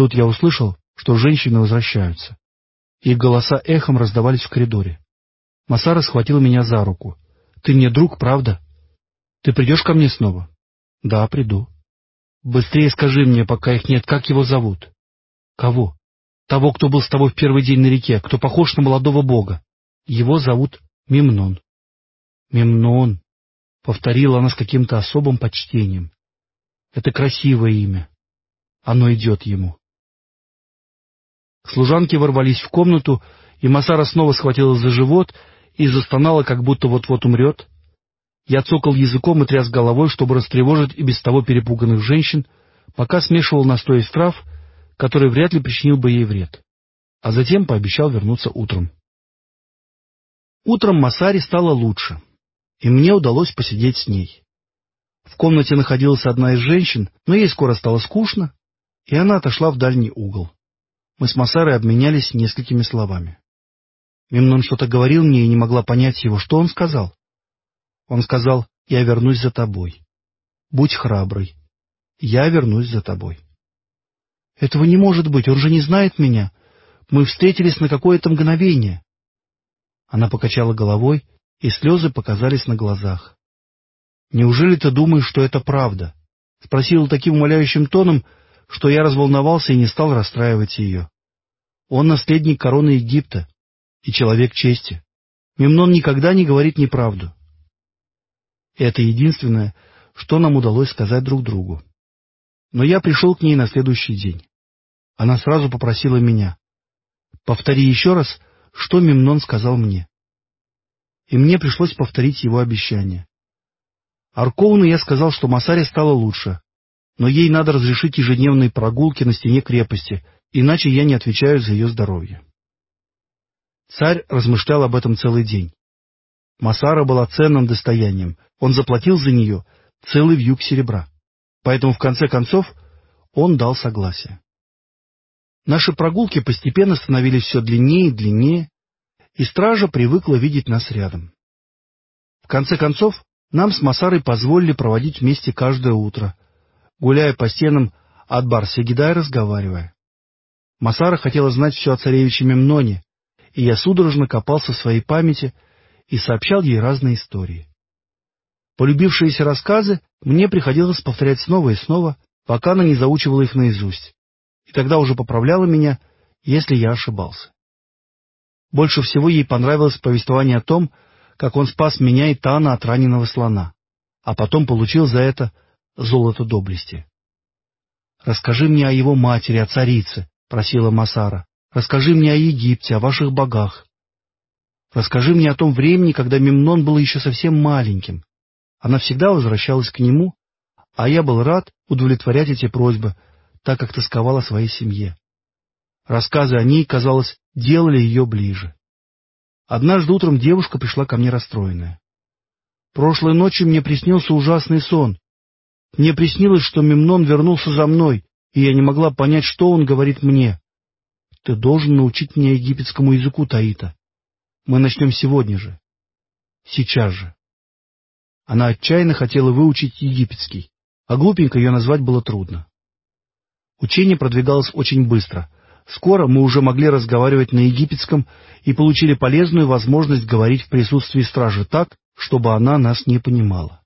Тут я услышал, что женщины возвращаются. Их голоса эхом раздавались в коридоре. Масара схватил меня за руку. — Ты мне друг, правда? Ты придешь ко мне снова? — Да, приду. — Быстрее скажи мне, пока их нет, как его зовут? — Кого? — Того, кто был с тобой в первый день на реке, кто похож на молодого бога. Его зовут Мемнон. — Мемнон, — повторила она с каким-то особым почтением. — Это красивое имя. Оно идет ему. Служанки ворвались в комнату, и Масара снова схватила за живот и застонала, как будто вот-вот умрет. Я цокал языком и тряс головой, чтобы растревожить и без того перепуганных женщин, пока смешивал настой из трав, который вряд ли причинил бы ей вред. А затем пообещал вернуться утром. Утром Масаре стало лучше, и мне удалось посидеть с ней. В комнате находилась одна из женщин, но ей скоро стало скучно, и она отошла в дальний угол. Мы с Масарой обменялись несколькими словами. Мемнон что-то говорил мне и не могла понять его. Что он сказал? Он сказал, я вернусь за тобой. Будь храбрый. Я вернусь за тобой. Этого не может быть, он же не знает меня. Мы встретились на какое-то мгновение. Она покачала головой, и слезы показались на глазах. «Неужели ты думаешь, что это правда?» — спросил таким умоляющим тоном, что я разволновался и не стал расстраивать ее. Он наследник короны Египта и человек чести. Мемнон никогда не говорит неправду. Это единственное, что нам удалось сказать друг другу. Но я пришел к ней на следующий день. Она сразу попросила меня. «Повтори еще раз, что Мемнон сказал мне». И мне пришлось повторить его обещание. Арковну я сказал, что Масаре стало лучше, но ей надо разрешить ежедневные прогулки на стене крепости, иначе я не отвечаю за ее здоровье. Царь размышлял об этом целый день. Масара была ценным достоянием, он заплатил за нее целый вьюг серебра. Поэтому, в конце концов, он дал согласие. Наши прогулки постепенно становились все длиннее и длиннее, и стража привыкла видеть нас рядом. В конце концов, нам с Масарой позволили проводить вместе каждое утро, гуляя по стенам от Барсегида и разговаривая. Масара хотела знать все о царевиче Мемноне, и я судорожно копался в своей памяти и сообщал ей разные истории. Полюбившиеся рассказы мне приходилось повторять снова и снова, пока она не заучивала их наизусть, и тогда уже поправляла меня, если я ошибался. Больше всего ей понравилось повествование о том, как он спас меня и Тана от раненого слона, а потом получил за это золото доблести. «Расскажи мне о его матери, о царице», — просила Масара. «Расскажи мне о Египте, о ваших богах. Расскажи мне о том времени, когда Мемнон был еще совсем маленьким. Она всегда возвращалась к нему, а я был рад удовлетворять эти просьбы, так как тосковал о своей семье. Рассказы о ней, казалось, делали ее ближе. Однажды утром девушка пришла ко мне расстроенная. Прошлой ночью мне приснился ужасный сон, мне приснилось, что Мемнон вернулся за мной, и я не могла понять, что он говорит мне. Ты должен научить меня египетскому языку, Таита. Мы начнем сегодня же. Сейчас же. Она отчаянно хотела выучить египетский, а глупенько ее назвать было трудно. Учение продвигалось очень быстро. Скоро мы уже могли разговаривать на египетском и получили полезную возможность говорить в присутствии стражи так, чтобы она нас не понимала.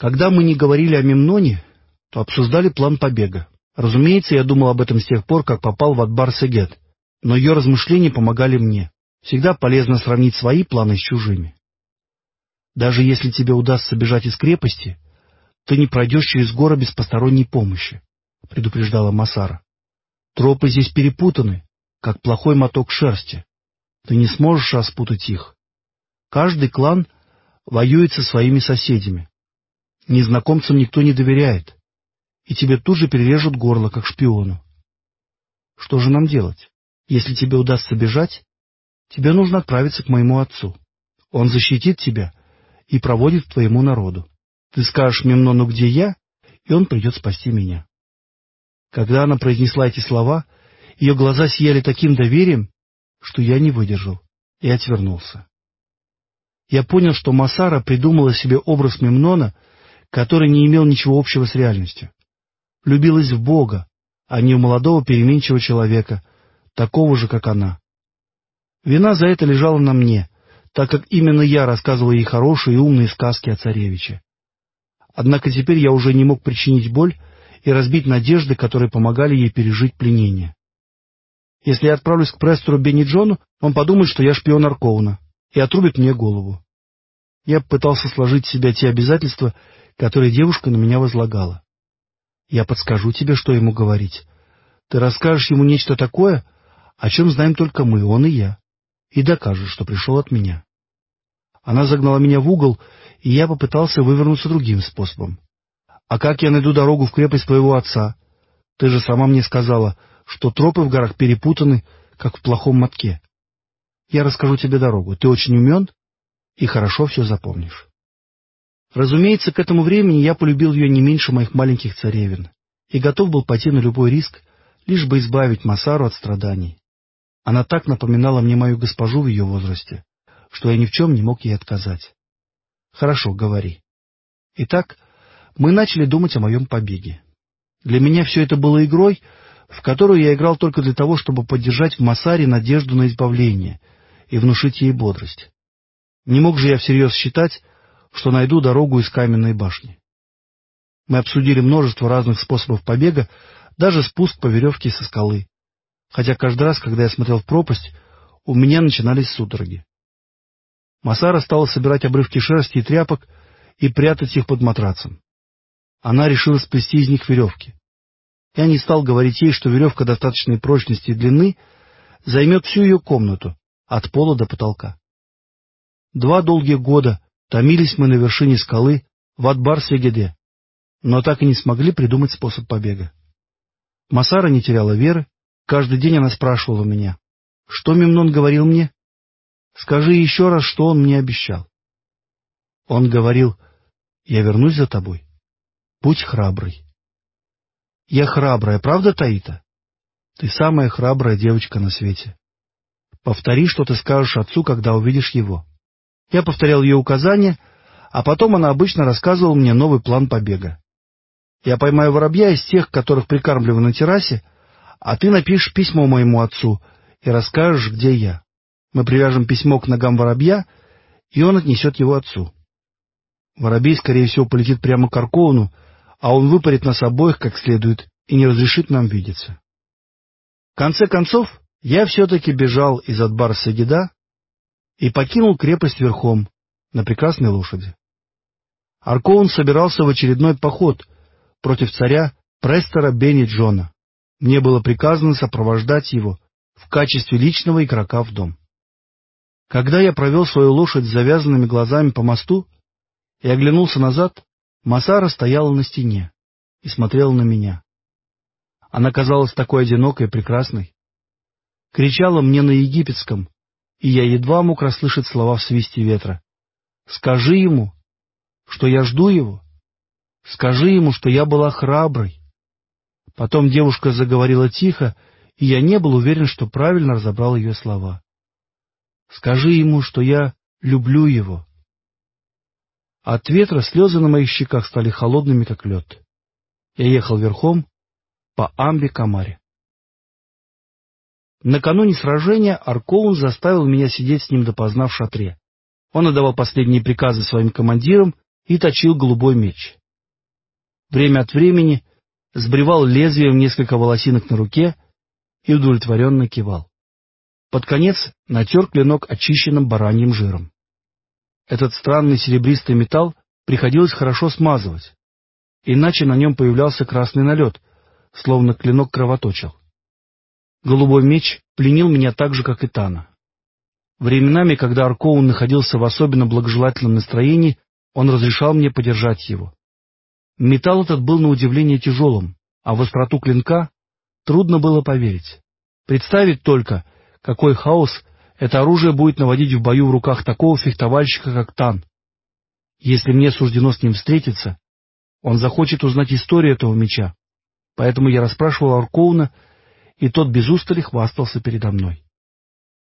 Когда мы не говорили о Мемноне, то обсуждали план побега. Разумеется, я думал об этом с тех пор, как попал в Адбар Сегет, но ее размышления помогали мне. Всегда полезно сравнить свои планы с чужими. Даже если тебе удастся бежать из крепости, ты не пройдешь через горы без посторонней помощи, — предупреждала Масара. Тропы здесь перепутаны, как плохой моток шерсти. Ты не сможешь распутать их. Каждый клан воюет со своими соседями. Незнакомцам никто не доверяет, и тебе тут же перережут горло, как шпиону. Что же нам делать? Если тебе удастся бежать, тебе нужно отправиться к моему отцу. Он защитит тебя и проводит твоему народу. Ты скажешь Мемнону, где я, и он придет спасти меня. Когда она произнесла эти слова, ее глаза сияли таким доверием, что я не выдержал и отвернулся. Я понял, что Масара придумала себе образ Мемнона — который не имел ничего общего с реальностью. Влюбилась в Бога, а не у молодого переменчивого человека, такого же, как она. Вина за это лежала на мне, так как именно я рассказывал ей хорошие и умные сказки о царевиче. Однако теперь я уже не мог причинить боль и разбить надежды, которые помогали ей пережить пленение. Если я отправлюсь к Престору Бенни Джону, он подумает, что я шпион Аркоуна, и отрубит мне голову. Я пытался сложить в себя те обязательства, которые девушка на меня возлагала. Я подскажу тебе, что ему говорить. Ты расскажешь ему нечто такое, о чем знаем только мы, он и я, и докажешь, что пришел от меня. Она загнала меня в угол, и я попытался вывернуться другим способом. А как я найду дорогу в крепость твоего отца? Ты же сама мне сказала, что тропы в горах перепутаны, как в плохом мотке. Я расскажу тебе дорогу. Ты очень умен и хорошо все запомнишь. Разумеется, к этому времени я полюбил ее не меньше моих маленьких царевин и готов был пойти на любой риск, лишь бы избавить Масару от страданий. Она так напоминала мне мою госпожу в ее возрасте, что я ни в чем не мог ей отказать. Хорошо, говори. Итак, мы начали думать о моем побеге. Для меня все это было игрой, в которую я играл только для того, чтобы поддержать в Масаре надежду на избавление и внушить ей бодрость. Не мог же я всерьез считать, что найду дорогу из каменной башни. Мы обсудили множество разных способов побега, даже спуск по веревке со скалы. Хотя каждый раз, когда я смотрел в пропасть, у меня начинались судороги. Масара стала собирать обрывки шерсти и тряпок и прятать их под матрацем. Она решила сплести из них веревки. Я не стал говорить ей, что веревка достаточной прочности и длины займет всю ее комнату, от пола до потолка. Два долгих года томились мы на вершине скалы в Адбар-Сегеде, но так и не смогли придумать способ побега. Масара не теряла веры, каждый день она спрашивала меня, что Мемнон говорил мне? Скажи еще раз, что он мне обещал. Он говорил, я вернусь за тобой. Будь храбрый. Я храбрая, правда, Таита? Ты самая храбрая девочка на свете. Повтори, что ты скажешь отцу, когда увидишь его. Я повторял ее указания, а потом она обычно рассказывала мне новый план побега. Я поймаю воробья из тех, которых прикармливаю на террасе, а ты напишешь письмо моему отцу и расскажешь, где я. Мы привяжем письмо к ногам воробья, и он отнесет его отцу. Воробей, скорее всего, полетит прямо к Аркоуну, а он выпарит нас обоих как следует и не разрешит нам видеться. В конце концов, я все-таки бежал из Адбар Сагида и покинул крепость верхом на прекрасной лошади. Аркоун собирался в очередной поход против царя Престора Бенни Джона. Мне было приказано сопровождать его в качестве личного игрока в дом. Когда я провел свою лошадь с завязанными глазами по мосту и оглянулся назад, Масара стояла на стене и смотрела на меня. Она казалась такой одинокой и прекрасной. Кричала мне на египетском, и я едва мог расслышать слова в свисте ветра. «Скажи ему, что я жду его. Скажи ему, что я была храброй». Потом девушка заговорила тихо, и я не был уверен, что правильно разобрал ее слова. «Скажи ему, что я люблю его». От ветра слезы на моих щеках стали холодными, как лед. Я ехал верхом по Амбе-Камаре. Накануне сражения Аркоун заставил меня сидеть с ним допоздна в шатре. Он отдавал последние приказы своим командирам и точил голубой меч. Время от времени сбривал лезвием несколько волосинок на руке и удовлетворенно кивал. Под конец натер клинок очищенным бараньим жиром. Этот странный серебристый металл приходилось хорошо смазывать, иначе на нем появлялся красный налет, словно клинок кровоточил. Голубой меч пленил меня так же, как и Тана. Временами, когда Аркоун находился в особенно благожелательном настроении, он разрешал мне подержать его. Металл этот был на удивление тяжелым, а в остроту клинка трудно было поверить. Представить только, какой хаос это оружие будет наводить в бою в руках такого фехтовальщика, как Тан. Если мне суждено с ним встретиться, он захочет узнать историю этого меча. Поэтому я расспрашивал Аркоуна, и тот без устали хвастался передо мной.